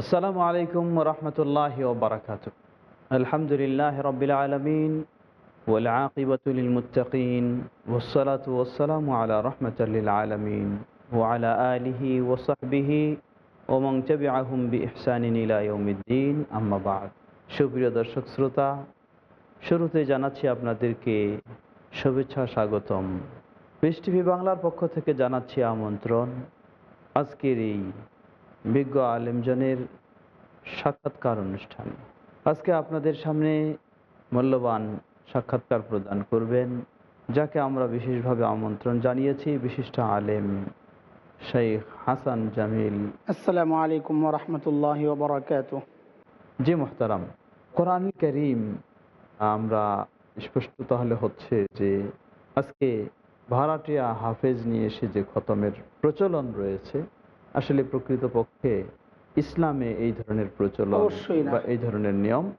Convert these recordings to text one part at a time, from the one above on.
আসসালামু আলাইকুম রহমতুল্লাহ ওবরাকাত আলহামদুলিল্লাহ রবিল আলমিন ওলাকিবতুল মুতাকিন ওসলাত ওসালাম আলা রহমতুল্লিল আলমিন ও আলা আলিহি ওসাহবিহি ওমং চবি আহম বি ইহসানিলাউমিদ্দিন আম্মাবাদ সুপ্রিয় দর্শক শ্রোতা, শুরুতে জানাচ্ছি আপনাদেরকে শুভেচ্ছা স্বাগতম। পৃষ্টিভি বাংলার পক্ষ থেকে জানাচ্ছি আমন্ত্রণ। আজকের এই বিজ্ঞ আলেমজনের সাক্ষাৎকার অনুষ্ঠান। আজকে আপনাদের সামনে মূল্যবান সাক্ষাৎকার প্রদান করবেন যাকে আমরা বিশেষভাবে আমন্ত্রণ জানিয়েছি বিশিষ্ট আলেম শেখ হাসান জামিল। আসসালামু আলাইকুম রহমতুল্লাহ বরকাত জি মোহতারাম কোরআন করিম আমরা স্পষ্ট তাহলে হচ্ছে যে আজকে ভাড়াটিয়া হাফেজ নিয়ে এসে যে খতমের প্রচলন রয়েছে আসলে প্রকৃতপক্ষে ইসলামে এই ধরনের প্রচলন বা এই ধরনের নিয়ম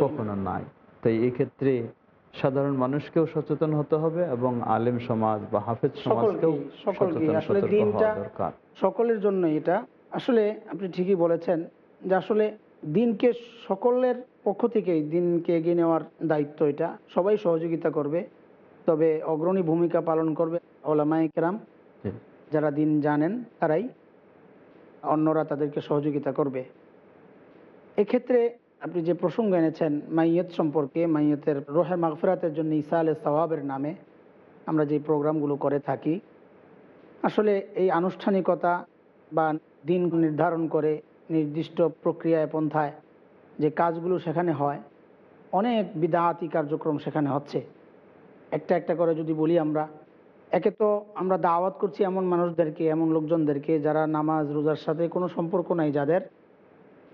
কখনো নাই। তাই এই ক্ষেত্রে সাধারণ মানুষকেও সচেতন হতে হবে এবং আলেম সমাজ বা হাফেজ সমাজকেও দরকার। সকলের জন্য এটা। আসলে আপনি ঠিকই বলেছেন যে আসলে দিনকে সকলের পক্ষ থেকেই দিনকে এগিয়ে নেওয়ার দায়িত্ব এটা। সবাই সহযোগিতা করবে। তবে অগ্রণী ভূমিকা পালন করবে ওলামাই কেরাম। জি। যারা দিন জানেন তারাই। অন্যরা তাদেরকে সহযোগিতা করবে। এক্ষেত্রে আপনি যে প্রসঙ্গ এনেছেন, মাইয়ত সম্পর্কে, মাইয়তের রোহে মাগফিরাতের জন্য ইসা আলে সওয়াবের নামে আমরা যে প্রোগ্রামগুলো করে থাকি, আসলে এই আনুষ্ঠানিকতা বা দিন নির্ধারণ করে নির্দিষ্ট প্রক্রিয়ায়, পন্থায় যে কাজগুলো সেখানে হয়, অনেক বিদাহাতি কার্যক্রম সেখানে হচ্ছে। একটা একটা করে যদি বলি আমরা একে তো আমরা দাওয়াত করছি এমন মানুষদেরকে, এমন লোকজনদেরকে যারা নামাজ, রোজার সাথে কোনো সম্পর্ক নাই যাদের।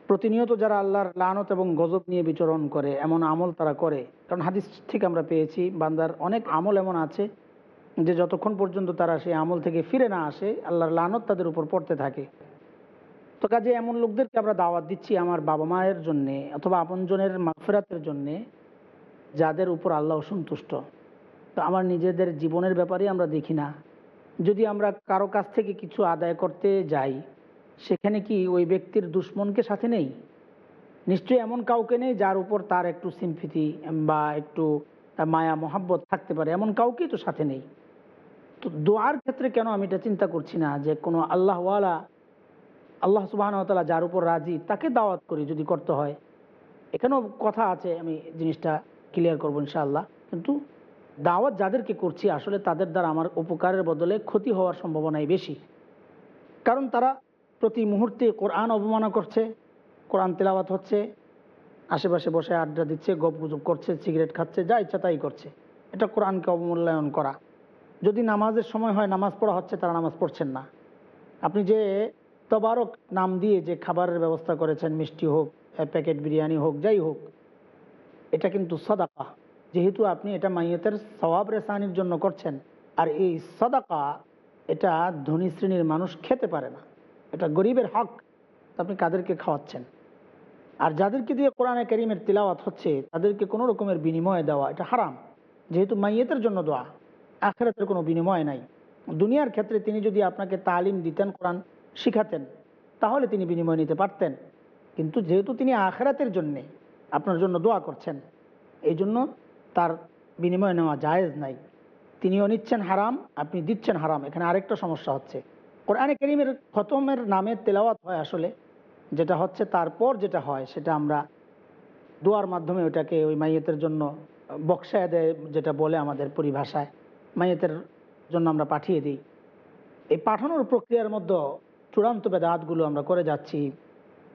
প্রতিনিয়ত যারা আল্লাহর লানত এবং গজব নিয়ে বিচরণ করে, এমন আমল তারা করে। কারণ হাদিস থেকে আমরা পেয়েছি, বান্দার অনেক আমল এমন আছে যে যতক্ষণ পর্যন্ত তারা সেই আমল থেকে ফিরে না আসে, আল্লাহর লানত তাদের উপর পড়তে থাকে। তো কাজে এমন লোকদেরকে আমরা দাওয়াত দিচ্ছি আমার বাবা মায়ের জন্যে অথবা আপনজনের মাফেরাতের জন্যে, যাদের উপর আল্লাহ অসন্তুষ্ট। তো আমার নিজেদের জীবনের ব্যাপারে আমরা দেখি না। যদি আমরা কারও কাছ থেকে কিছু আদায় করতে যাই, সেখানে কি ওই ব্যক্তির দুশ্মনকে সাথে নেই? নিশ্চয়ই এমন কাউকে নেই যার উপর তার একটু সিম্পিতি বা একটু মায়া, মহাব্বত থাকতে পারে। এমন কাউকেই তো সাথে নেই। তো দোয়ার ক্ষেত্রে কেন আমি এটা চিন্তা করছি না যে কোনো আল্লাহওয়ালা, আল্লাহ সুবাহনতালা যার উপর রাজি তাকে দাওয়াত করি যদি করতে হয়? এখানেও কথা আছে, আমি জিনিসটা ক্লিয়ার করব ইনশাআল্লাহ। কিন্তু দাওয়াত যাদেরকে করছি, আসলে তাদের দ্বারা আমার উপকারের বদলে ক্ষতি হওয়ার সম্ভাবনাই বেশি। কারণ তারা প্রতি মুহূর্তে কোরআন অবমাননা করছে, কোরআন তেলাওয়াত হচ্ছে, আশেপাশে বসে আড্ডা দিচ্ছে গপ গুজব করছে, সিগারেট খাচ্ছে, যা ইচ্ছা তাই করছে। এটা কোরআনকে অবমূল্যায়ন করা। যদি নামাজের সময় হয়, নামাজ পড়া হচ্ছে, তারা নামাজ পড়ছেন না। আপনি যে তবারক নাম দিয়ে যে খাবারের ব্যবস্থা করেছেন, মিষ্টি হোক প্যাকেট বিরিয়ানি হোক, যাই হোক, এটা কিন্তু সদাকা যেহেতু আপনি এটা মাইয়তের সওয়াব রেসানির জন্য করছেন, আর এই সদাকা, এটা ধনী শ্রেণির মানুষ খেতে পারে না। এটা গরিবের হক আপনি কাদেরকে খাওয়াচ্ছেন? আর যাদেরকে দিয়ে কোরআনে করিমের তিলাওয়াত হচ্ছে, তাদেরকে কোনো রকমের বিনিময় দেওয়া, এটা হারাম। যেহেতু মাইয়েতের জন্য দোয়া, আখেরাতের কোনো বিনিময় নাই। দুনিয়ার ক্ষেত্রে তিনি যদি আপনাকে তালিম দিতেন, কোরআন শিখাতেন, তাহলে তিনি বিনিময় নিতে পারতেন। কিন্তু যেহেতু তিনি আখেরাতের জন্যে আপনার জন্য দোয়া করছেন, এই জন্য তার বিনিময়ে নেওয়া জায়েজ নাই। তিনিও নিচ্ছেন হারাম, আপনি দিচ্ছেন হারাম। এখানে আরেকটা সমস্যা হচ্ছে। কোরআনে করিমের খতমের নামে তেলাওয়াত হয় আসলে, যেটা হচ্ছে তারপর যেটা হয়, সেটা আমরা দোয়ার মাধ্যমে ওটাকে ওই মাইয়েতের জন্য বক্সায় দেয়, যেটা বলে আমাদের পরিভাষায়। মাইয়েতের জন্য আমরা পাঠিয়ে দিই। এই পাঠানোর প্রক্রিয়ার মধ্যে চূড়ান্ত বেদাতগুলো আমরা করে যাচ্ছি।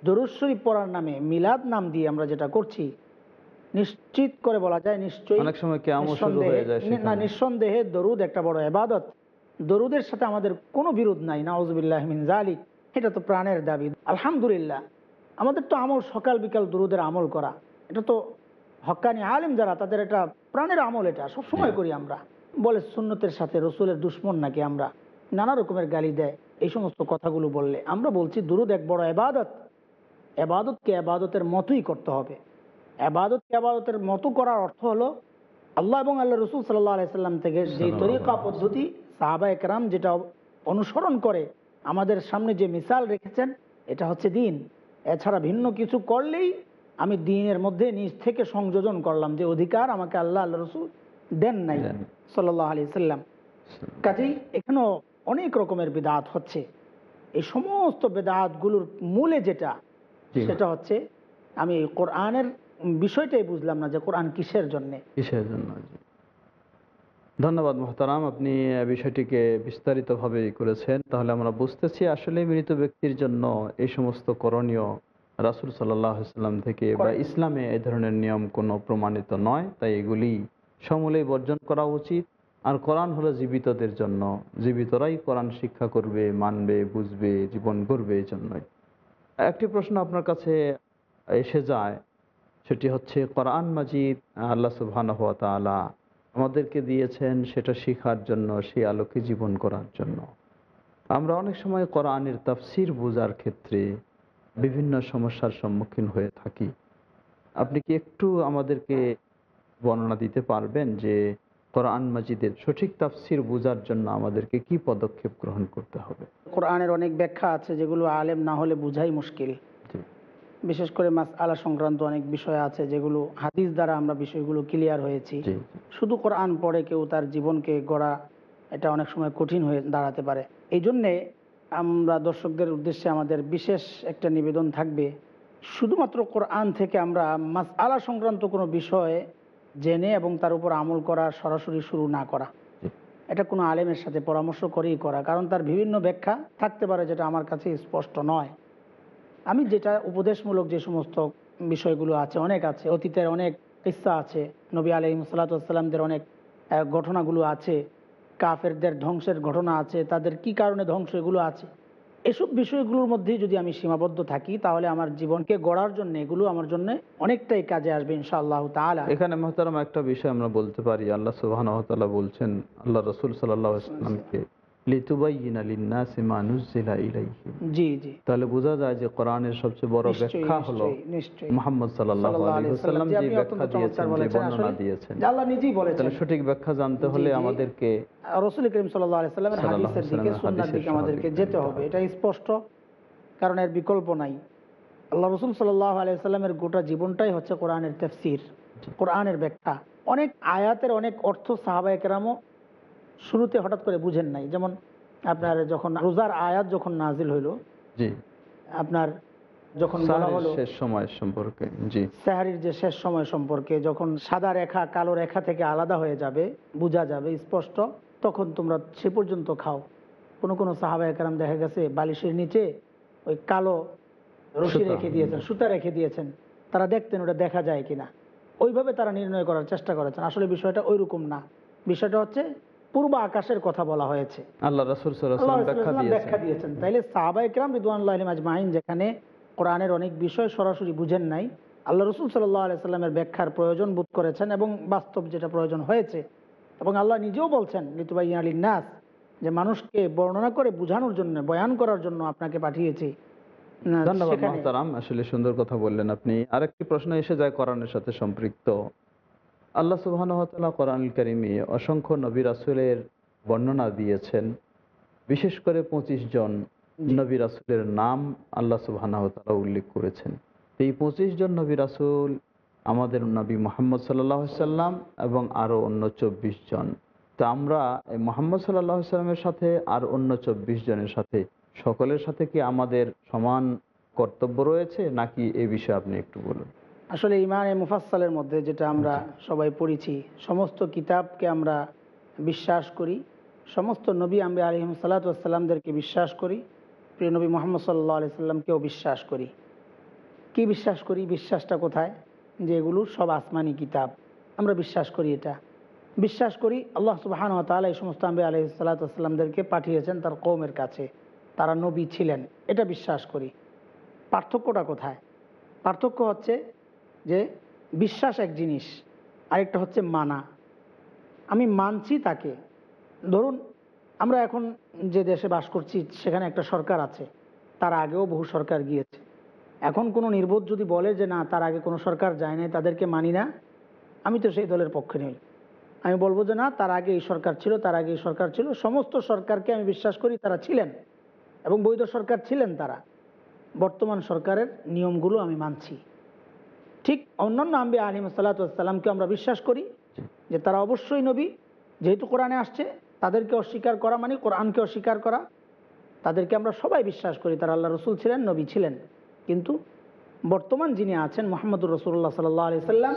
দরুদ শরীফ পড়ার নামে মিলাদ নাম দিয়ে আমরা যেটা করছি নিশ্চিত করে বলা যায় নিশ্চয়ই অনেক সময় কেমন শুরু হয়ে যায় না নিঃসন্দেহে দরুদ একটা বড় এবাদত দরুদের সাথে আমাদের কোনো বিরোধ নাই নাউজবিল্লাহ মিন জালিক এটা তো প্রাণের দাবি। আলহামদুলিল্লাহ আমাদের তো আমল সকাল বিকাল দরুদের আমল করা। এটা তো হক্কানি আলেম যারা তাদের এটা প্রাণের আমল এটা সব সময় করি আমরা। বলে সুন্নতের সাথে রসুলের দুশ্মন নাকি আমরা? নানা রকমের গালি দেয় এই সমস্ত কথাগুলো বললে। আমরা বলছি দুরুদ এক বড় এবাদত এবাদতকে এবাদতের মতোই করতে হবে। এবাদতকে এবাদতের মতো করার অর্থ হলো আল্লাহ এবং আল্লাহ রসুল সাল্লাহ আলাইসাল্লাম থেকে যে তরিকা পদ্ধতি সাহাবা একরাম যেটা অনুসরণ করে আমাদের সামনে যে মিসাল রেখেছেন এটা হচ্ছে দিন। এছাড়া ভিন্ন কিছু করলেই আমি দিনের মধ্যে নিজ থেকে সংযোজন করলাম যে অধিকার আমাকে আল্লাহ আল্লাহ রসুল দেন নাই। সাল্লাহ আলি সাল্লাম। কাজেই এখানেও অনেক রকমের বেদাত হচ্ছে। এই সমস্ত বেদাতগুলোর মূলে যেটা সেটা হচ্ছে আমি কোরআনের বিষয়টাই বুঝলাম না যে কোরআন কিসের জন্যে? কিসের জন্য? ধন্যবাদ মোহতারাম আপনি বিষয়টিকে বিস্তারিতভাবে করেছেন। তাহলে আমরা বুঝতেছি আসলে মৃত ব্যক্তির জন্য এই সমস্ত করণীয় রাসুল সাল্লাম থেকে বা. ইসলামে এই ধরনের নিয়ম কোনো প্রমাণিত নয় তাই এগুলি সমূলেই বর্জন করা উচিত। আর কোরআন হলো জীবিতদের জন্য জীবিতরাই কোরআন শিক্ষা করবে মানবে বুঝবে জীবন করবে এই জন্যই একটি প্রশ্ন আপনার কাছে এসে যায় সেটি হচ্ছে কোরআন মাজিদ, আল্লাহ সুবহানাহু আমাদেরকে দিয়েছেন সেটা শেখার জন্য, সেই আলোকে জীবন করার জন্য। আমরা অনেক সময় কোরআনের তাফসির বোঝার ক্ষেত্রে বিভিন্ন সমস্যার সম্মুখীন হয়ে থাকি। আপনি কি একটু আমাদেরকে বর্ণনা দিতে পারবেন যে কোরআন মাজিদের সঠিক তাফসির বোঝার জন্য আমাদেরকে কি পদক্ষেপ গ্রহণ করতে হবে? কোরআনের অনেক ব্যাখ্যা আছে যেগুলো আলেম না হলে বোঝাই মুশকিল। বিশেষ করে মাস আলা সংক্রান্ত অনেক বিষয় আছে যেগুলো হাদিস দ্বারা আমরা বিষয়গুলো ক্লিয়ার হয়েছি। শুধু কোরআন পড়ে কেউ তার জীবনকে গড়া এটা অনেক সময় কঠিন হয়ে দাঁড়াতে পারে। এই জন্যে আমরা দর্শকদের উদ্দেশ্যে আমাদের বিশেষ একটা নিবেদন থাকবে শুধুমাত্র কোরআন থেকে আমরা মাস আলা সংক্রান্ত কোনো বিষয়ে জেনে এবং তার উপর আমল করা সরাসরি শুরু না করা। এটা কোনো আলেমের সাথে পরামর্শ করেই করা কারণ তার বিভিন্ন ব্যাখ্যা থাকতে পারে যেটা আমার কাছে স্পষ্ট নয়। আমি যেটা উপদেশমূলক যে সমস্ত বিষয়গুলো আছে, অনেক আছে, অতীতের অনেক কিস্সা আছে, নবী আলহিম সাল্লাতামদের অনেক ঘটনাগুলো আছে, কাফেরদের ধ্বংসের ঘটনা আছে, তাদের কি কারণে ধ্বংস এগুলো আছে। এসব বিষয়গুলোর মধ্যেই যদি আমি সীমাবদ্ধ থাকি, তাহলে আমার জীবনকে গড়ার জন্য এগুলো আমার জন্য অনেকটাই কাজে আসবে ইনশাআল্লাহ তাআলা। এখানে মহতারাম একটা বিষয় আমরা বলতে পারি, আল্লাহ সুবাহ বলছেন, আল্লাহ রসুল সাল্লাহ ইসলামকে লিতুবাইয়িনা লিন্নাসি মা নুজ্জিলা ইলাইহিম জি জি। তাহলে বোঝা যায় যে কোরআনের সবচেয়ে বড় ব্যাখ্যা হলো নিশ্চয়ই, নিশ্চয়ই। মোহাম্মদ সাল্লাল্লাহু সাল্লাল্লাহু আলাইহি আলাইহি ওয়াসাল্লাম ওয়াসাল্লাম, যে যে ব্যাখ্যা দিয়েছেন যে বর্ণনা দিয়েছেন। আল্লাহ নিজেই বলেছেন। তাহলে সঠিক ব্যাখ্যা জানতে হলে আমাদেরকে রসুল করিম সাল্লাহ হাদিসের দিকে সুন্নার দিকে আমাদেরকে যেতে হবে। হবে। এটা স্পষ্ট কারণ এর বিকল্প নাই। আল্লাহ রসুল সাল্লাহ আলাইসাল্লামের গোটা জীবনটাই হচ্ছে কোরআনের তেফসির কোরআনের ব্যাখ্যা। অনেক আয়াতের অনেক অর্থ সাহাবা একরামও শুরুতে হঠাৎ করে বুঝেন নাই। যেমন আপনার যখন রোজার আয়াত যখন নাজিল হইল জি। আপনার যখন বলা হলো শেষ সময় সম্পর্কে জি। সাহারির যে শেষ সময় সম্পর্কে যখন সাদা রেখা কালো রেখা থেকে আলাদা হয়ে যাবে বোঝা যাবে স্পষ্ট তখন তোমরা সে পর্যন্ত খাও। কোনো কোনো সাহাবা একরাম দেখা গেছে বালিশের নিচে ওই কালো রশি রেখে দিয়েছেন সুতা রেখে দিয়েছেন। তারা দেখতেন ওটা দেখা যায় কিনা। ওইভাবে তারা নির্ণয় করার চেষ্টা করেছেন। আসলে বিষয়টা ওই রকম না। বিষয়টা হচ্ছে পূর্ব আকাশের কথা বলা হয়েছে। আল্লাহ রসুল ব্যাখ্যা দিয়েছেন। তাইলে সাহাবা ইকরাম রিদওয়ানুল্লাহ আজমাইন যেখানে কোরআনের অনেক বিষয় সরাসরি বুঝেন নাই আল্লাহ রসুল সাল্লাহ আলাইসাল্লামের ব্যাখ্যার প্রয়োজন বোধ করেছেন এবং বাস্তব যেটা প্রয়োজন হয়েছে। এবং আল্লাহ নিজেও বলছেন ঋতুবাই আলী নাস যে মানুষকে বর্ণনা করে বোঝানোর জন্য বয়ান করার জন্য আপনাকে পাঠিয়েছি। ধন্যবাদ আসলে সুন্দর কথা বললেন আপনি। আরেকটি প্রশ্ন এসে যায় কোরআনের সাথে সম্পৃক্ত। আল্লাহ সুবহান কোরআন করিমে অসংখ্য নবী রাসুলের বর্ণনা দিয়েছেন। বিশেষ করে পঁচিশ জন জি। নবী রাসুলের নাম আল্লাহ সুবহান উল্লেখ করেছেন। এই পঁচিশ জন নবী রাসুল আমাদের নবী মোহাম্মদ সাল্লাহ সাল্লাম এবং আরও অন্য চব্বিশ জন। তো আমরা এই মোহাম্মদ সাল্লাহ সাল্লামের সাথে আর অন্য চব্বিশ জনের সাথে, সকলের সাথে কি আমাদের সমান কর্তব্য রয়েছে? নাকি এ বিষয়ে আপনি একটু বলুন। আসলে ইমানে মুফাসসালের মধ্যে যেটা আমরা সবাই পড়েছি, সমস্ত কিতাবকে আমরা বিশ্বাস করি, সমস্ত নবী আম্বে আলিম সাল্লাতামদেরকে বিশ্বাস করি, প্রিয় নবী মোহাম্মদ সাল্লাহ আলি সাল্লামকেও বিশ্বাস করি। কি বিশ্বাস করি? বিশ্বাসটা কোথায়? যে এগুলো সব আসমানি কিতাব। আমরা বিশ্বাস করি এটা। বিশ্বাস করি আল্লাহ সুবাহান তালা এই সমস্ত আম্বে আলহি সাল্লাতামদেরকে পাঠিয়েছেন তার কৌমের কাছে। তারা নবী ছিলেন। এটা বিশ্বাস করি। পার্থক্যটা কোথায়? পার্থক্য হচ্ছে যে বিশ্বাস এক জিনিস, আরেকটা হচ্ছে মানা। আমি মানছি তাকে। ধরুন, আমরা এখন যে দেশে বাস করছি, সেখানে একটা সরকার আছে। তার আগেও বহু সরকার গিয়েছে। এখন কোনো নির্বোধ যদি বলে যে, না, তার আগে কোনো সরকার যায় নাই, তাদেরকে মানি না, আমি তো সেই দলের পক্ষে নেই। আমি বলব যে, না, তার আগে এই সরকার ছিল, তার আগে এই সরকার ছিল। সমস্ত সরকারকে আমি বিশ্বাস করি, তারা ছিলেন এবং বৈধ সরকার ছিলেন তারা। বর্তমান সরকারের নিয়মগুলো আমি মানছি। ঠিক অন্যান্য আম্বি আলিম সাল্লাতামকে আমরা বিশ্বাস করি যে তারা অবশ্যই নবী। যেহেতু কোরআনে আসছে, তাদেরকে অস্বীকার করা মানে কোরআনকে অস্বীকার করা। তাদেরকে আমরা সবাই বিশ্বাস করি, তারা আল্লাহ রসুল ছিলেন, নবী ছিলেন। কিন্তু বর্তমান যিনি আছেন মোহাম্মদুর রসুল্লাহ সাল্লাহ আলি সাল্লাম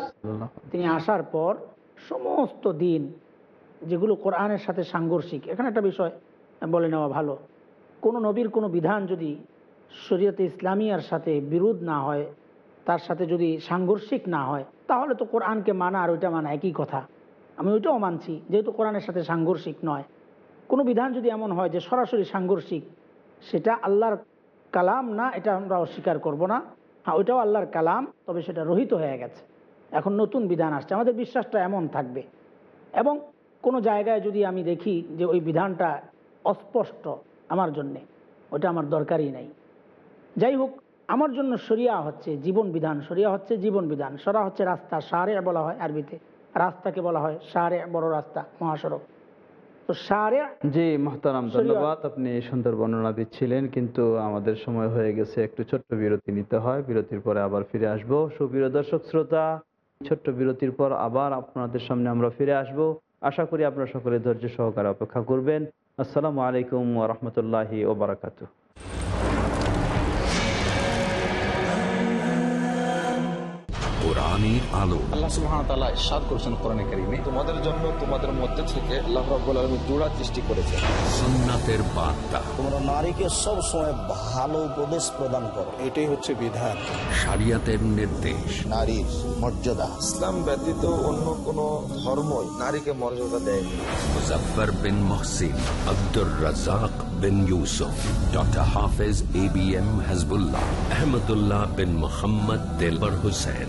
তিনি আসার পর সমস্ত দিন যেগুলো কোরআনের সাথে সাংঘর্ষিক, এখানে একটা বিষয় বলে নেওয়া ভালো। কোনো নবীর কোনো বিধান যদি শরীয়তে ইসলামিয়ার সাথে বিরোধ না হয় তার সাথে যদি সাংঘর্ষিক না হয়, তাহলে তো কোরআনকে মানা আর ওইটা মানা একই কথা। আমি ওইটাও মানছি, যেহেতু কোরআনের সাথে সাংঘর্ষিক নয়। কোনো বিধান যদি এমন হয় যে সরাসরি সাংঘর্ষিক, সেটা আল্লাহর কালাম না, এটা আমরা অস্বীকার করব না। হ্যাঁ ওইটাও আল্লাহর কালাম, তবে সেটা রহিত হয়ে গেছে। এখন নতুন বিধান আসছে, আমাদের বিশ্বাসটা এমন থাকবে। এবং কোনো জায়গায় যদি আমি দেখি যে ওই বিধানটা অস্পষ্ট আমার জন্যে ওটা আমার দরকারই নাই। যাই হোক আমার জন্য সরিয়া হচ্ছে জীবন বিধান সরিয়া হচ্ছে জীবন বিধান। সরা হচ্ছে রাস্তা সারে বলা হয় আরবিতে। রাস্তাকে বলা হয় সারে বড় রাস্তা মহাসড়ক। তো সারে জি মহতারাম ধন্যবাদ। আপনি সুন্দর বর্ণনা দিচ্ছিলেন কিন্তু আমাদের সময় হয়ে গেছে একটু ছোট্ট বিরতি নিতে হয়। বিরতির পরে আবার ফিরে আসব। সুপ্রিয় দর্শক শ্রোতা ছোট্ট বিরতির পর আবার আপনাদের সামনে আমরা ফিরে আসব। আশা করি আপনারা সকলে ধৈর্য সহকারে অপেক্ষা করবেন। আসসালামু আলাইকুম ওরহমতুল্লাহি ওবরাকাতু কোরআনের আলো। আল্লাহ তাআলা ইরশাদ কোরআনে কারীমে। তোমাদের জন্য তোমাদের মধ্যে থেকে আল্লাহ রাব্বুল আলামিন জোড়া সৃষ্টি করেছেন। সুন্নাতের বার্তা। তোমরা নারীকে সব সময় ভালো উপদেশ প্রদান করো। এটাই হচ্ছে বিধান। শরিয়াতের নির্দেশ। নারীর মর্যাদা। ইসলাম ব্যতীত অন্য কোন ধর্মই নারীকে মর্যাদা দেয়নি। Muzaffar bin Mohsin Abdur Razzak bin Yusuf doctor Hafez A B M Hazbullah Ahmadullah bin Mohammad Delwar Hossain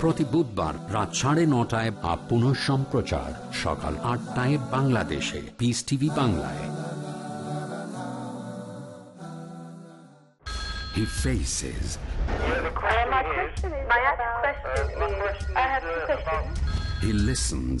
প্রতি বুধবার রাত সাড়ে নটায় বা পুনঃ সম্প্রচার সকাল আটটায় বাংলাদেশে পিস টিভি বাংলায় He faces, My question is my question is, I have two questions. he listens,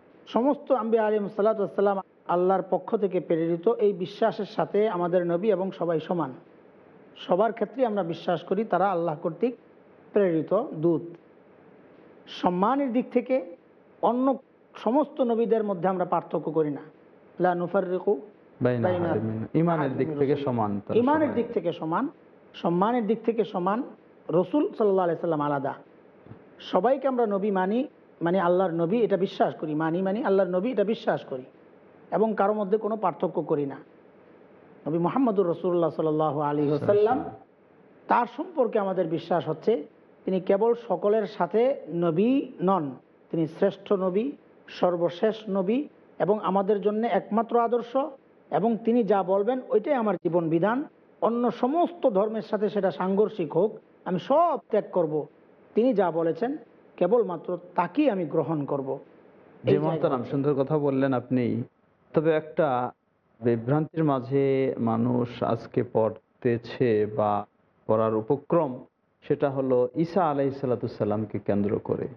সমস্ত আম্বি আলিম সাল্লাতাম আল্লাহর পক্ষ থেকে প্রেরিত এই বিশ্বাসের সাথে আমাদের নবী এবং সবাই সমান। সবার ক্ষেত্রে আমরা বিশ্বাস করি তারা আল্লাহ কর্তৃক প্রেরিত দূত। সম্মানের দিক থেকে অন্য সমস্ত নবীদের মধ্যে আমরা পার্থক্য করি না। লা নুফারিকু ইমানের দিক থেকে সমান ইমানের দিক থেকে সমান সম্মানের দিক থেকে সমান রসুল সাল্লাহ সাল্লাম আলাদা। সবাইকে আমরা নবী মানি মানে আল্লাহর নবী এটা বিশ্বাস করি মানি মানি আল্লাহর নবী এটা বিশ্বাস করি এবং কারোর মধ্যে কোনো পার্থক্য করি না। নবী মোহাম্মদুর রসুল্লাহ সাল আলী সাল্লাম তার সম্পর্কে আমাদের বিশ্বাস হচ্ছে তিনি কেবল সকলের সাথে নবী নন তিনি শ্রেষ্ঠ নবী সর্বশেষ নবী এবং আমাদের জন্য একমাত্র আদর্শ এবং তিনি যা বলবেন ওইটাই আমার জীবন বিধান। অন্য সমস্ত ধর্মের সাথে সেটা সাংঘর্ষিক হোক আমি সব ত্যাগ করব। তিনি যা বলেছেন কেবলমাত্র তাকেই আমি গ্রহণ করব। যে মহতারাম সুন্দর কথা বললেন আপনি তবে একটা বিভ্রান্তির মাঝে মানুষ আজকে পড়তেছে বা পড়ার উপক্রম সেটা হলো ঈসা আলাই সাল্লাতুসাল্লামকে কেন্দ্র করে।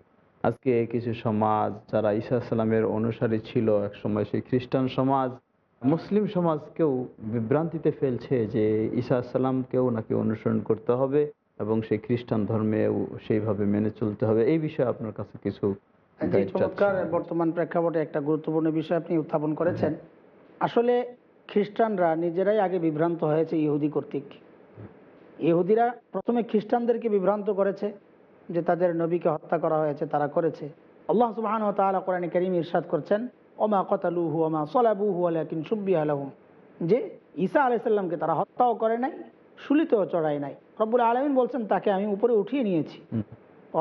আজকে কিছু সমাজ যারা ঈসা সাল্লামের অনুসারী ছিল এক সময় সেই খ্রিস্টান সমাজ মুসলিম সমাজকেও বিভ্রান্তিতে ফেলছে যে ঈসা সাল্লামকেও নাকি অনুসরণ করতে হবে। এবং সেই খ্রিস্টান ধর্মেও সেইভাবে মেনে চলতে হবে। এই বিষয়ে আপনার কাছে কিছু। চমৎকার। বর্তমান প্রেক্ষাপটে একটা গুরুত্বপূর্ণ বিষয় আপনি উত্থাপন করেছেন। আসলে খ্রিস্টানরা নিজেরাই আগে বিভ্রান্ত হয়েছে ইহুদি কর্তৃক। ইহুদিরা প্রথমে খ্রিস্টানদেরকে বিভ্রান্ত করেছে যে তাদের নবীকে হত্যা করা হয়েছে তারা করেছে। আল্লাহ সুবাহান তালা কোরআন করিম ইরশাদ করছেন ওমা কতালুহু ওমা সলাবুহু আলাকিন সুব্বি আলহম যে ঈসা আলাইসাল্লামকে তারা হত্যাও করে নাই শুলিতেও চড়াই নাই। রব্বুল আলমিন বলছেন তাকে আমি উপরে উঠিয়ে নিয়েছি।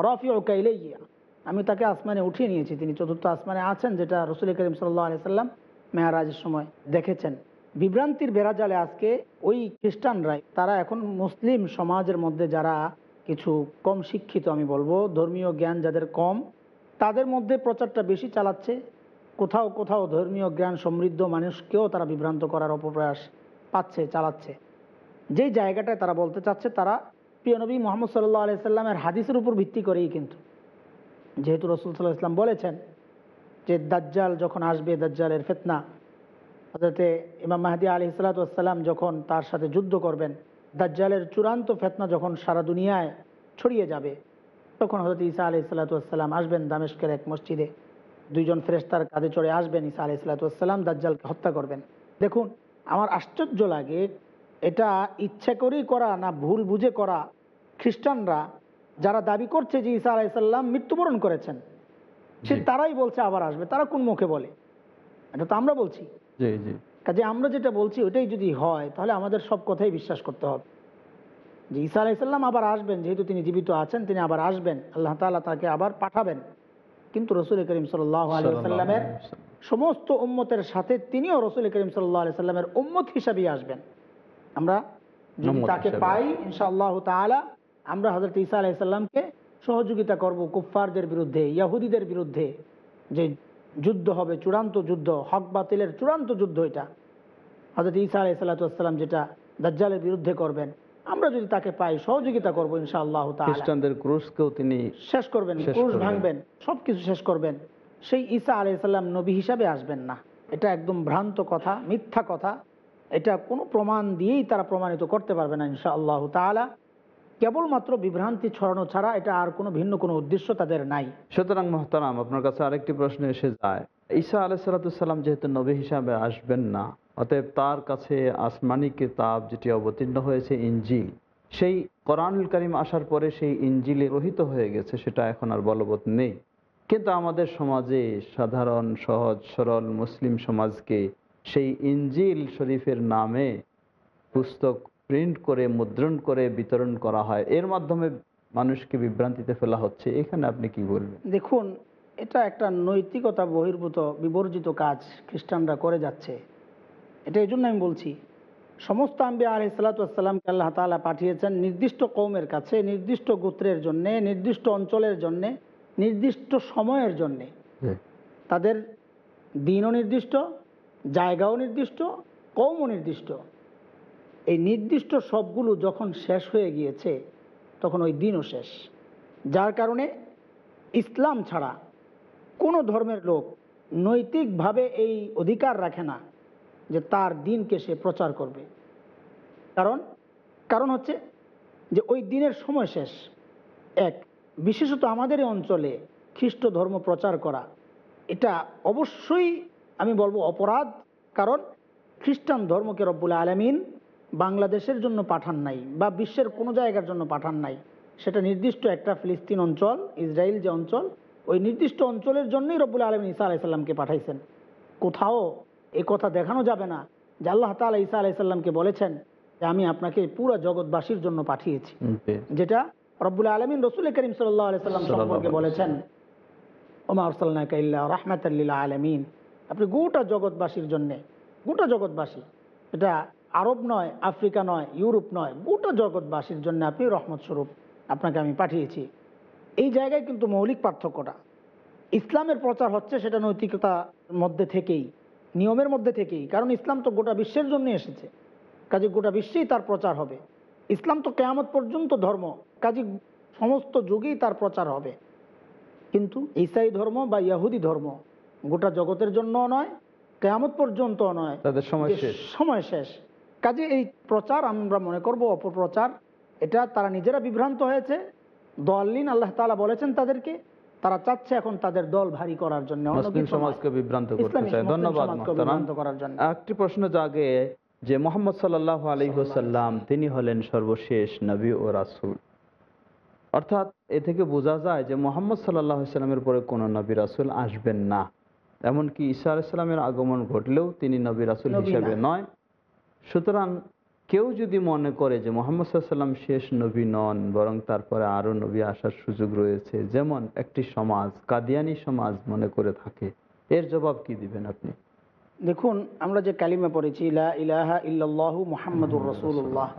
রফি ও কাইলে গিয়া আমি তাকে আসমানে উঠিয়ে নিয়েছি। তিনি চতুর্থ আসমানে আছেন যেটা রসুল করিম সাল্লাহ আলি সাল্লাম মেয়ারাজের সময় দেখেছেন। বিভ্রান্তির বেড়াজালে আজকে ওই খ্রিস্টানরাই তারা এখন মুসলিম সমাজের মধ্যে যারা কিছু কম শিক্ষিত আমি বলব ধর্মীয় জ্ঞান যাদের কম তাদের মধ্যে প্রচারটা বেশি চালাচ্ছে। কোথাও কোথাও ধর্মীয় জ্ঞান সমৃদ্ধ মানুষকেও তারা বিভ্রান্ত করার অপপ্রয়াস পাচ্ছে চালাচ্ছে। যেই জায়গাটায় তারা বলতে চাচ্ছে, তারা প্রিয় নবী মোহাম্মদ সাল্লাহ আলি সাল্লামের হাদিসের উপর ভিত্তি করেই কিন্তু। যেহেতু রসুল সাল্লাহ ইসলাম বলেছেন যে দাজ্জাল যখন আসবে, দাজ্জালের ফেতনা হজরতে ইমাম মাহাদি আলি সালাতাম যখন তার সাথে যুদ্ধ করবেন, দাজ্জালের চূড়ান্ত ফেতনা যখন সারা দুনিয়ায় ছড়িয়ে যাবে, তখন হজরত ঈসা আলি সাল্লাতাম আসবেন দামেশকের এক মসজিদে। দুইজন ফেরেস্তার কাঁধে চড়ে আসবেন ঈসা আলি সাল্লাতাম দাজ্জালকে হত্যা করবেন। দেখুন, আমার আশ্চর্য লাগে এটা ইচ্ছা করেই করা না ভুল বুঝে করা খ্রিস্টানরা যারা দাবি করছে যে ঈসা আলাইসাল্লাম মৃত্যুবরণ করেছেন সে তারাই বলছে আবার আসবে তারা কোন মুখে বলে? এটা তো আমরা বলছি। কাজে আমরা যেটা বলছি ওইটাই যদি হয় তাহলে আমাদের সব কথাই বিশ্বাস করতে হবে। যে ঈসা আলাইসাল্লাম আবার আসবেন যেহেতু তিনি জীবিত আছেন তিনি আবার আসবেন আল্লাহ তালা তাকে আবার পাঠাবেন। কিন্তু রসুল করিম সাল্লাহ আলিয়াল্লামের সমস্ত উম্মতের সাথে তিনিও রসুল করিম সাল্লাহ আলি সাল্লামের উম্মত হিসাবেই আসবেন। আমরা যদি তাকে পাই ইনশাআল্লাহ তাআলা আমরা হজরত ঈসা আলাইসাল্লামকে সহযোগিতা করব কুফফারদের বিরুদ্ধে ইয়াহুদিদের বিরুদ্ধে। যে যুদ্ধ হবে চূড়ান্ত যুদ্ধ হক বাতিলের চূড়ান্ত যুদ্ধ এটা। হজরত ঈসা আলাই সাল্লাতাম যেটা দাজ্জালের বিরুদ্ধে করবেন আমরা যদি তাকে পাই সহযোগিতা করব ইনশাআল্লাহ খ্রিস্টানদের ক্রুশকেও তিনি শেষ করবেন ক্রুশ ভাঙবেন সব কিছু শেষ করবেন। সেই ঈসা আলাইসাল্লাম নবী হিসাবে আসবেন না। এটা একদম ভ্রান্ত কথা মিথ্যা কথা। এটা কোনো প্রমাণ দিয়েই তারা প্রমাণিত করতে পারবে না ইনশা আল্লাহ তালা কেবলমাত্র বিভ্রান্তি ছড়ানো ছাড়া এটা আর কোনো ভিন্ন কোনো উদ্দেশ্য তাদের নাই। সুতরাং মহতারাম, আপনার কাছে আরেকটি প্রশ্ন এসে যায়। ঈসা আলাইসাল্লাতুসাল্লাম যেহেতু নবী হিসাবে আসবেন না, অতএব তার কাছে আসমানি কিতাব যেটি অবতীর্ণ হয়েছে ইঞ্জিল সেই কোরআনুল করিম আসার পরে সেই ইঞ্জিলে রহিত হয়ে গেছে, সেটা এখন আর বলবৎ নেই। কিন্তু আমাদের সমাজে সাধারণ, সহজ, সরল মুসলিম সমাজকে সেই ইঞ্জিল শরীফের নামে পুস্তক প্রিন্ট করে মুদ্রণ করে বিতরণ করা হয়। এর মাধ্যমে মানুষকে বিভ্রান্তিতে ফেলা হচ্ছে। এখানে আপনি কি বলবেন? দেখুন এটা একটা নৈতিকতা বহির্ভূত বিবর্জিত কাজ খ্রিস্টানরা করে যাচ্ছে। এটা এই জন্য আমি বলছি সমস্ত আম্বি আলহ সালাতামকে আল্লাহ তালা পাঠিয়েছেন নির্দিষ্ট কৌমের কাছে নির্দিষ্ট গোত্রের জন্যে নির্দিষ্ট অঞ্চলের জন্যে নির্দিষ্ট সময়ের জন্যে। তাদের দিনও নির্দিষ্ট জায়গাও নির্দিষ্ট, কৌমও নির্দিষ্ট। এই নির্দিষ্ট সবগুলো যখন শেষ হয়ে গিয়েছে, তখন ওই দিনও শেষ। যার কারণে ইসলাম ছাড়া কোনো ধর্মের লোক নৈতিকভাবে এই অধিকার রাখে না যে তার দিনকে সে প্রচার করবে। কারণ কারণ হচ্ছে যে ওই দিনের সময় শেষ। এক, বিশেষত আমাদের অঞ্চলে খ্রিস্ট ধর্ম প্রচার করা, এটা অবশ্যই আমি বলব অপরাধ কারণ খ্রিস্টান ধর্মকে রব্বুল আলমিন বাংলাদেশের জন্য পাঠান নাই বা বিশ্বের কোনো জায়গার জন্য পাঠান নাই। সেটা নির্দিষ্ট একটা ফিলিস্তিন অঞ্চল ইসরায়েল যে অঞ্চল ওই নির্দিষ্ট অঞ্চলের জন্যই রব্বুল আলমিন ঈসা আলাইসাল্লামকে পাঠাইছেন। কোথাও এ কথা দেখানো যাবে না যে আল্লাহ তালা ঈসা আলাইসাল্লামকে বলেছেন যে আমি আপনাকে পুরো জগৎবাসীর জন্য পাঠিয়েছি। যেটা রব্বুল আলমিন রসুল করিম সাল্লাহ আলাইসাল্লাম সম্পর্কে বলেছেন ওমা আরসাল্লাহ রাহমাতাল্লিল্লা আলমিন। আপনি গোটা জগৎবাসীর জন্যে, গোটা জগৎবাসী, এটা আরব নয়, আফ্রিকা নয়, ইউরোপ নয়, গোটা জগৎবাসীর জন্য আপনি রহমত স্বরূপ আপনাকে আমি পাঠিয়েছি। এই জায়গায় কিন্তু মৌলিক পার্থক্যটা। ইসলামের প্রচার হচ্ছে সেটা নৈতিকতার মধ্যে থেকেই, নিয়মের মধ্যে থেকেই, কারণ ইসলাম তো গোটা বিশ্বের জন্য এসেছে। কাজে গোটা বিশ্বেই তার প্রচার হবে। ইসলাম তো কেয়ামত পর্যন্ত ধর্ম, কাজে সমস্ত যুগেই তার প্রচার হবে। কিন্তু ইসাই ধর্ম বা ইয়াহুদি ধর্ম গোটা জগতের জন্য নয় কেয়ামত পর্যন্ত নয়। তাদের সময় শেষ। সময় শেষ। কাজে এই প্রচার আমরা মনে করব অপপ্রচার এটা তারা নিজেরা বিভ্রান্ত হয়েছে। দলিন আল্লাহ তালা বলেছেন তাদেরকে তারা চাচ্ছে এখন তাদের দল ভারী করার জন্য। মুসলিম সমাজকে বিভ্রান্ত করতে চায়। ধন্যবাদ একটি প্রশ্ন জাগে যে মোহাম্মদ সাল্লাহ আলহিহসাল্লাম তিনি হলেন সর্বশেষ নবী ও রাসুল। অর্থাৎ এ থেকে বোঝা যায় যে মোহাম্মদ সাল্লাহ সাল্লামের পরে কোনো নবী রাসুল আসবেন না। এমনকি ঈসা আলাইসাল্লামের আগমন ঘটলেও তিনি নবী রাসুল হিসেবে নয়। সুতরাং কেউ যদি মনে করে যে মোহাম্মদ সাল্লাম শেষ নবী নন বরং তারপরে আরও নবী আসার সুযোগ রয়েছে যেমন একটি সমাজ কাদিয়ানি সমাজ মনে করে থাকে এর জবাব কি দিবেন আপনি? দেখুন আমরা যে কালিমা পড়েছি লা ইলাহা ইল্লাল্লাহু মুহাম্মাদুর রাসূলুল্লাহ।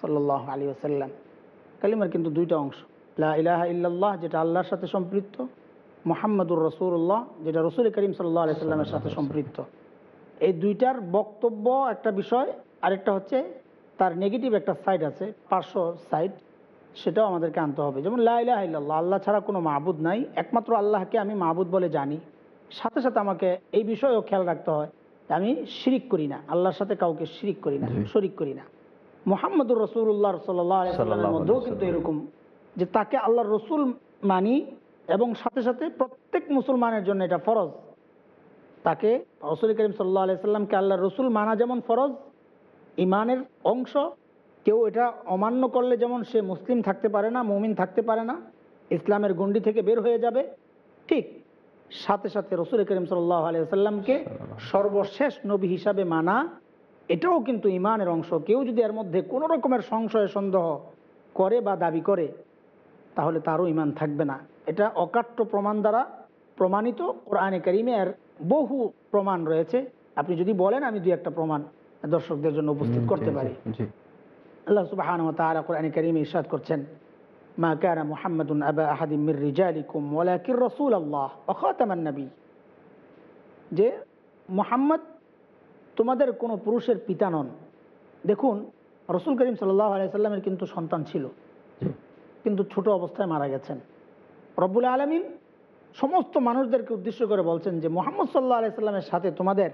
সাল্লাল্লাহু আলাইহি ওয়াসাল্লাম। কালিমার কিন্তু দুইটা অংশ। লা ইলাহা ইল্লাল্লাহ যেটা আল্লাহর সাথে সম্পৃক্ত মুহাম্মাদুর রাসূলুল্লাহ যেটা রসুল করিম সাল্লাল্লাহু আলাইহি সাল্লামের সাথে সম্পৃক্ত। এই দুইটার বক্তব্য একটা বিষয় আরেকটা হচ্ছে তার নেগেটিভ একটা সাইড আছে পার্শ্ব সাইড সেটাও আমাদেরকে আনতে হবে। যেমন লা ইলাহা ইল্লাল্লাহ আল্লাহ ছাড়া কোনো মাহবুদ নাই একমাত্র আল্লাহকে আমি মাহবুদ বলে জানি। সাথে সাথে আমাকে এই বিষয়েও খেয়াল রাখতে হয় যে আমি শিরিক করি না আল্লাহর সাথে কাউকে শিরিক করি না শরিক করি না। মোহাম্মদুর রসুল্লাহ সাল্লাল্লাহু মধ্যেও কিন্তু এরকম যে তাকে আল্লাহর রসুল মানি এবং সাথে সাথে প্রত্যেক মুসলমানের জন্য এটা ফরজ। তাকে রসুল করিম সাল্লাহ আলাইসাল্লামকে আল্লাহ রসুল মানা যেমন ফরজ ইমানের অংশ কেউ এটা অমান্য করলে যেমন সে মুসলিম থাকতে পারে না মুমিন থাকতে পারে না ইসলামের গণ্ডি থেকে বের হয়ে যাবে। ঠিক সাথে সাথে রসুল করিম সাল্লাহ আলিয়াল্লামকে সর্বশেষ নবী হিসাবে মানা এটাও কিন্তু ইমানের অংশ। কেউ যদি এর মধ্যে কোনো রকমের সংশয় সন্দেহ করে বা দাবি করে তাহলে তারও ইমান থাকবে না। এটা অকাট্য প্রমাণ দ্বারা প্রমাণিত। কোরআনে করিমের বহু প্রমাণ রয়েছে। আপনি যদি বলেন আমি দুই একটা প্রমাণ দর্শকদের জন্য উপস্থিত করতে পারি। আল্লাহ সুবহান তাআলা কোরআনে কারীমে ইরশাদ করছেন মা কানা মুহাম্মাদুন আবা আহাদিম মির রিজালিকুম ওয়ালাকিন রাসূলুল্লাহ ওয়া খাতামান নবী। যে মুহাম্মদ তোমাদের কোনো পুরুষের পিতা নন। দেখুন রসুল করিম সাল্লাল্লাহু আলাইহি সাল্লামের কিন্তু সন্তান ছিল। কিন্তু ছোট অবস্থায় মারা গেছেন। রব্বুল আলমিন সমস্ত মানুষদেরকে উদ্দেশ্য করে বলছেন যে মোহাম্মদ সাল্লাহ আলাইসাল্লামের সাথে তোমাদের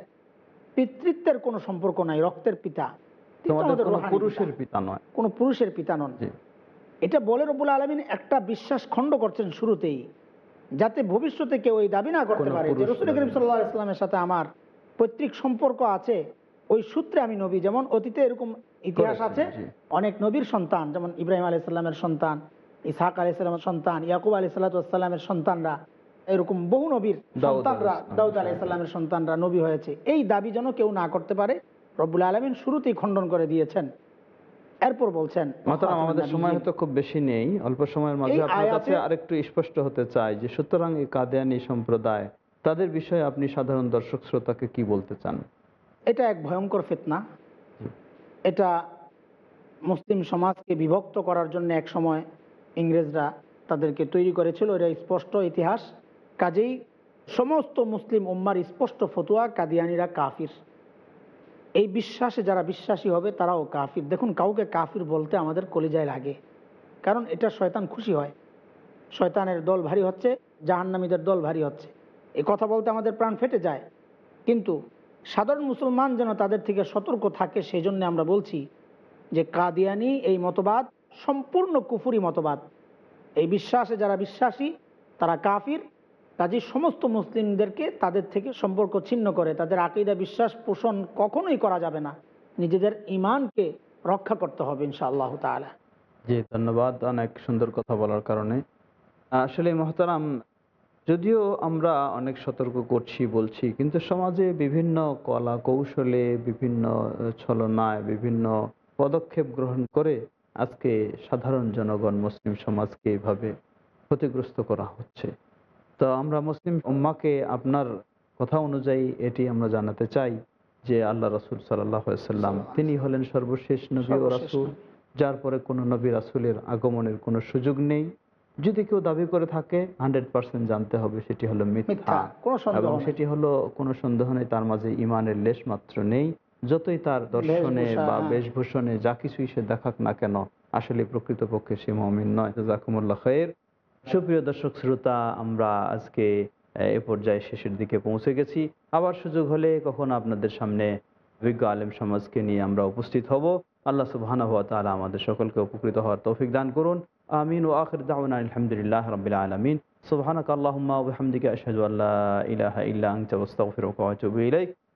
পিতৃত্বের কোনো সম্পর্ক নাই রক্তের পিতা। কোনো পুরুষের পিতা। পিতা নয়। কোনো পুরুষের পিতা নন। এটা বলে রব্বুল আলমিন একটা বিশ্বাস খণ্ড করছেন শুরুতেই যাতে ভবিষ্যতে কেউ ওই দাবি না করতে পারে যে রসুল করিম সাল্লাহ ইসলামের সাথে আমার পৈতৃক সম্পর্ক আছে ওই সূত্রে আমি নবী। যেমন অতীতে এরকম ইতিহাস আছে অনেক নবীর সন্তান যেমন ইব্রাহিম আলাইসাল্লামের সন্তান ইসাহাক আলাইসাল্লামের সন্তান ইয়াকুব আলি সাল্লাতামের সন্তানরা এরকম বহু নবীর সন্তানরা। দাউদ আলাইসাল্লামের সন্তানরা নবী হয়েছে। এই দাবি যেন কেউ না করতে পারে রব্বুল আলমিন শুরুতেই খণ্ডন করে দিয়েছেন। এরপর বলছেন আমাদের সময় হয়তো খুব বেশি নেই। অল্প সময়ের মাঝে আপনার কাছে আরেকটু স্পষ্ট হতে চাই যে সুতরাং এই কাদিয়ানি সম্প্রদায় তাদের বিষয়ে আপনি সাধারণ দর্শক শ্রোতাকে কি বলতে চান? এটা এক ভয়ঙ্কর ফিতনা। এটা মুসলিম সমাজকে বিভক্ত করার জন্য এক সময় ইংরেজরা তাদেরকে তৈরি করেছিল। এটা স্পষ্ট ইতিহাস। কাজেই সমস্ত মুসলিম উম্মার স্পষ্ট ফতুয়া কাদিয়ানিরা কাফির। এই বিশ্বাসে যারা বিশ্বাসী হবে, তারাও কাফির। দেখুন, কাউকে কাফির বলতে আমাদের কলিজায় লাগে। কারণ এটা শয়তান খুশি হয়। শয়তানের দল ভারী হচ্ছে, জাহান্নামীদের দল ভারী হচ্ছে। এই কথা বলতে আমাদের প্রাণ ফেটে যায়। কিন্তু সাধারণ মুসলমান যেন তাদের থেকে সতর্ক থাকে সেই জন্য আমরা বলছি যে কাদিয়ানি এই মতবাদ সম্পূর্ণ কুফুরি মতবাদ। এই বিশ্বাসে যারা বিশ্বাসী, তারা কাফির। কাজে সমস্ত মুসলিমদেরকে তাদের থেকে সম্পর্ক ছিন্ন করে, তাদের আকিদা বিশ্বাস পোষণ কখনোই করা যাবে না। নিজেদের ইমানকে রক্ষা করতে হবে ইনশাআল্লাহ তালা জি, ধন্যবাদ অনেক সুন্দর কথা বলার কারণে। আসলে মহতারাম, যদিও আমরা অনেক সতর্ক করছি, বলছি, কিন্তু সমাজে বিভিন্ন কলা কৌশলে বিভিন্ন ছলনায়, বিভিন্ন পদক্ষেপ গ্রহণ করে আজকে সাধারণ জনগণ মুসলিম সমাজকে এভাবে ক্ষতিগ্রস্ত করা হচ্ছে। তো আমরা মুসলিম উম্মাকে আপনার কথা অনুযায়ী এটি আমরা জানাতে চাই যে আল্লাহ রসুল সাল্লাম তিনি হলেন সর্বশেষ নবী ও রাসুল। যার পরে কোনো নবী রাসুলের আগমনের কোনো সুযোগ নেই। যদি কেউ দাবি করে থাকে হান্ড্রেড পার্সেন্ট জানতে হবে সেটি হলো মিথ্যা। এবং সেটি হলো কোনো সন্দেহ নেই তার মাঝে ইমানের লেশ মাত্র নেই। যতই তার দর্শনে বা হ্যাঁ। বেশভূষণে যা কিছুই সে দেখাক না কেন আসলে প্রকৃতপক্ষে সে মমিন নয়। জাকুমুল্লাহ খের সুপ্রিয় দর্শক শ্রোতা আমরা আজকে এ পর্যায়ে শেষের দিকে পৌঁছে গেছি। আবার সুযোগ হলে কখনো আপনাদের সামনে বিজ্ঞ আলেম সমাজকে নিয়ে আমরা উপস্থিত হব। আল্লাহ সুবহানাহু ওয়া তাআলা আমাদের সকলকে উপকৃত হওয়ার তৌফিক দান করুন। আমিন ও আখির দাওয়ানা আলহামদুলিল্লাহ রাব্বিল আলামিন। সুবহানাক আল্লাহুম্মা ওয়া বিহামদিকা আশহাদু আল্লা ইলাহা ইল্লা আনতা আস্তাগফিরুকা ওয়া আতুবু ইলাইক।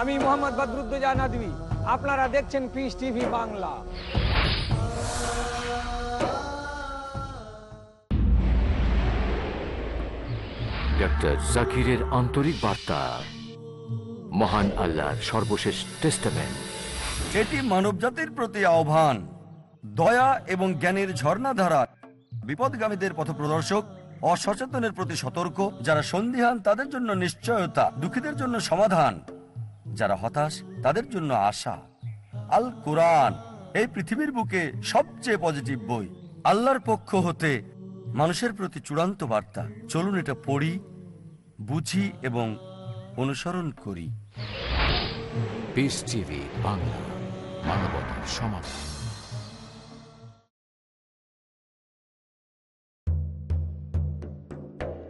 আমি মোহাম্মদ বদরুদ্দোজা নদী। আপনারা দেখছেন পিস টিভি বাংলা। ডক্টর জাকিরের আন্তরিক বার্তা। মহান আল্লাহর সর্বশেষ টেস্টামেন্ট এটি মানবজাতির প্রতি আহ্বান দয়া এবং জ্ঞানের ঝর্ণাধারা বিপদগামীদের পথপ্রদর্শক অসচেতনের প্রতি সতর্ক যারা সন্দিহান তাদের জন্য নিশ্চয়তা দুঃখীদের জন্য সমাধান। যারা হতাশ, তাদের জন্য আশা। আল কোরআন, এই পৃথিবীর বুকে সবচেয়ে পজিটিভ বই। আল্লাহর পক্ষ হতে মানুষের প্রতি চূড়ান্ত বার্তা। চলুন এটা পড়ি, বুঝি এবং অনুসরণ করি। বাংলা মানবতার সমাধান